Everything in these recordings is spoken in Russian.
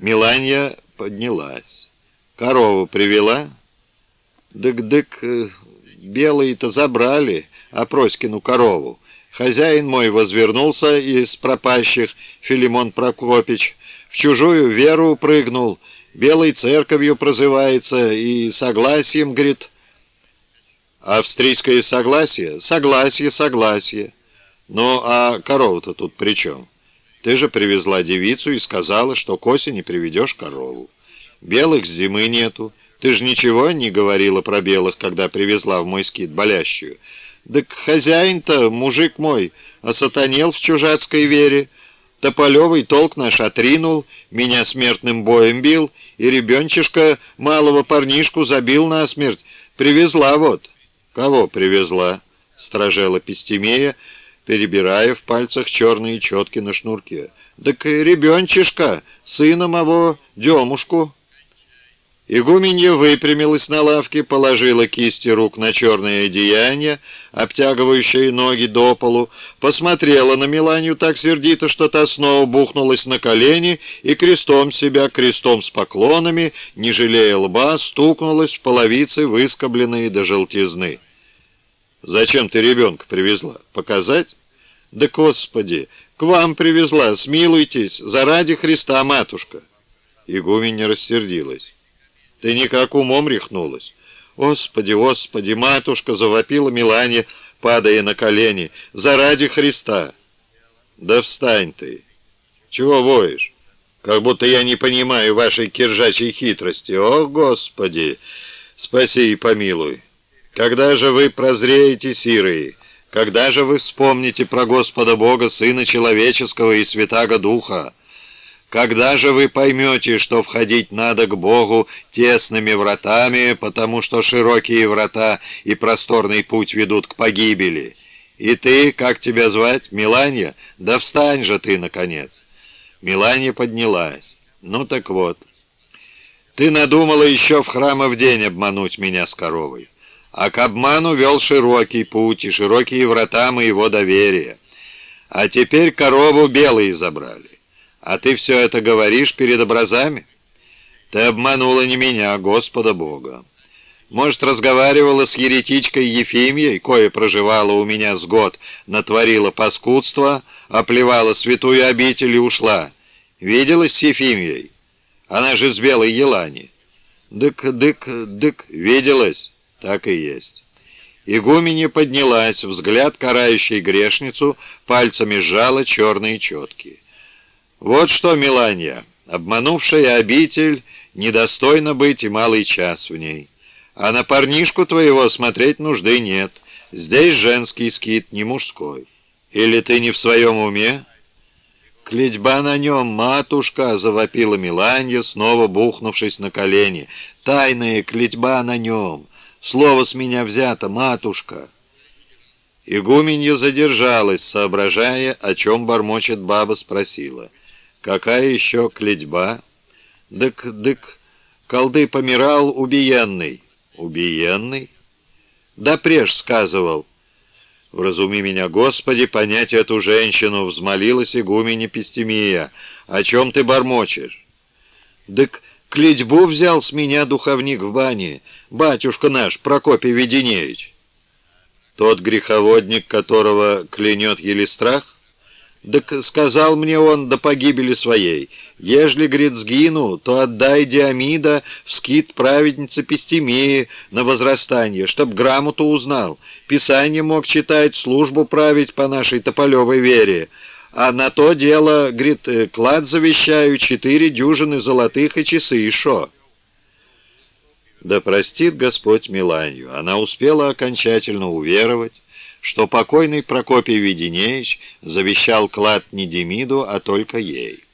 Миланья поднялась. Корову привела? Дык-дык, э, белые-то забрали, Опроськину корову. Хозяин мой возвернулся из пропащих, Филимон Прокопич, в чужую веру прыгнул, белой церковью прозывается и согласием, говорит. Австрийское согласие? Согласие, согласие. Ну, а корова-то тут при чем? Ты же привезла девицу и сказала, что к осени приведешь корову. Белых зимы нету. Ты же ничего не говорила про белых, когда привезла в мой скит болящую. Так хозяин-то, мужик мой, осатанел в чужацкой вере. Тополевый толк наш отринул, меня смертным боем бил, и ребенчишка малого парнишку забил насмерть. Привезла вот. Кого привезла? Стражела Пестемея, перебирая в пальцах черные четки на шнурке. Так ребенчишка, сына моего, Демушку. Игуменья выпрямилась на лавке, положила кисти рук на черное одеяние, обтягивающее ноги до полу, посмотрела на Миланию так сердито, что та снова бухнулась на колени и крестом себя, крестом с поклонами, не жалея лба, стукнулась в половицы, выскобленные до желтизны. «Зачем ты ребенка привезла? Показать?» «Да, Господи, к вам привезла, смилуйтесь, заради Христа, матушка!» Игуменья рассердилась. Ты никак умом рехнулась. Господи, Господи, матушка, завопила Милане, падая на колени. Заради Христа. Да встань ты. Чего воешь? Как будто я не понимаю вашей киржачьей хитрости. О, Господи, спаси и помилуй. Когда же вы прозреете, сирые? Когда же вы вспомните про Господа Бога, Сына Человеческого и Святаго Духа? Когда же вы поймете, что входить надо к Богу тесными вратами, потому что широкие врата и просторный путь ведут к погибели? И ты, как тебя звать, Миланья? Да встань же ты, наконец!» Миланья поднялась. «Ну так вот, ты надумала еще в храмов день обмануть меня с коровой, а к обману вел широкий путь и широкие врата моего доверия. А теперь корову белые забрали. А ты все это говоришь перед образами? Ты обманула не меня, а Господа Бога. Может, разговаривала с еретичкой Ефимией, кое проживала у меня с год, натворила паскудство, оплевала святую обитель и ушла. Виделась с Ефимией? Она же с белой елани. Дык, дык, дык, виделась? Так и есть. Игуменья поднялась, взгляд карающей грешницу, пальцами сжала черные четкие. Вот что, Миланья, обманувшая обитель, недостойно быть и малый час в ней. А на парнишку твоего смотреть нужды нет. Здесь женский скит, не мужской. Или ты не в своем уме?» «Клетьба на нем, матушка!» — завопила Миланья, снова бухнувшись на колени. «Тайная клетьба на нем! Слово с меня взято, матушка!» Игуменья задержалась, соображая, о чем бормочет баба, спросила — Какая еще клетьба? Дык-дык, колды помирал убиенный. Убиенный? Да преж сказывал. «Вразуми меня, Господи, понять эту женщину!» — взмолилась игуменя Пестемия. «О чем ты бормочешь?» «Дык клетьбу взял с меня духовник в бане, батюшка наш, Прокопий Веденеевич». «Тот греховодник, которого клянет Елистрах?» Так сказал мне он до погибели своей, ежели, говорит, сгину, то отдай Диамида в скит праведнице Пестемии на возрастание, чтоб грамоту узнал, писание мог читать, службу править по нашей тополевой вере, а на то дело, говорит, клад завещаю, четыре дюжины золотых и часы, шо? Да простит Господь Миланью, она успела окончательно уверовать, что покойный Прокопий Веденеевич завещал клад не Демиду, а только ей.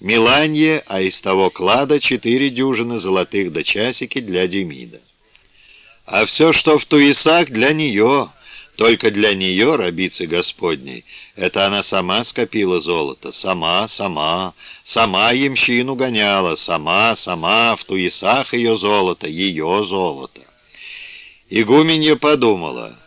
Миланье, а из того клада четыре дюжины золотых до часики для Демида. А все, что в туесах, для нее, только для нее, рабицы Господней, это она сама скопила золото, сама, сама, сама ямщину гоняла, сама, сама, в туесах ее золото, ее золото. Игуменья подумала —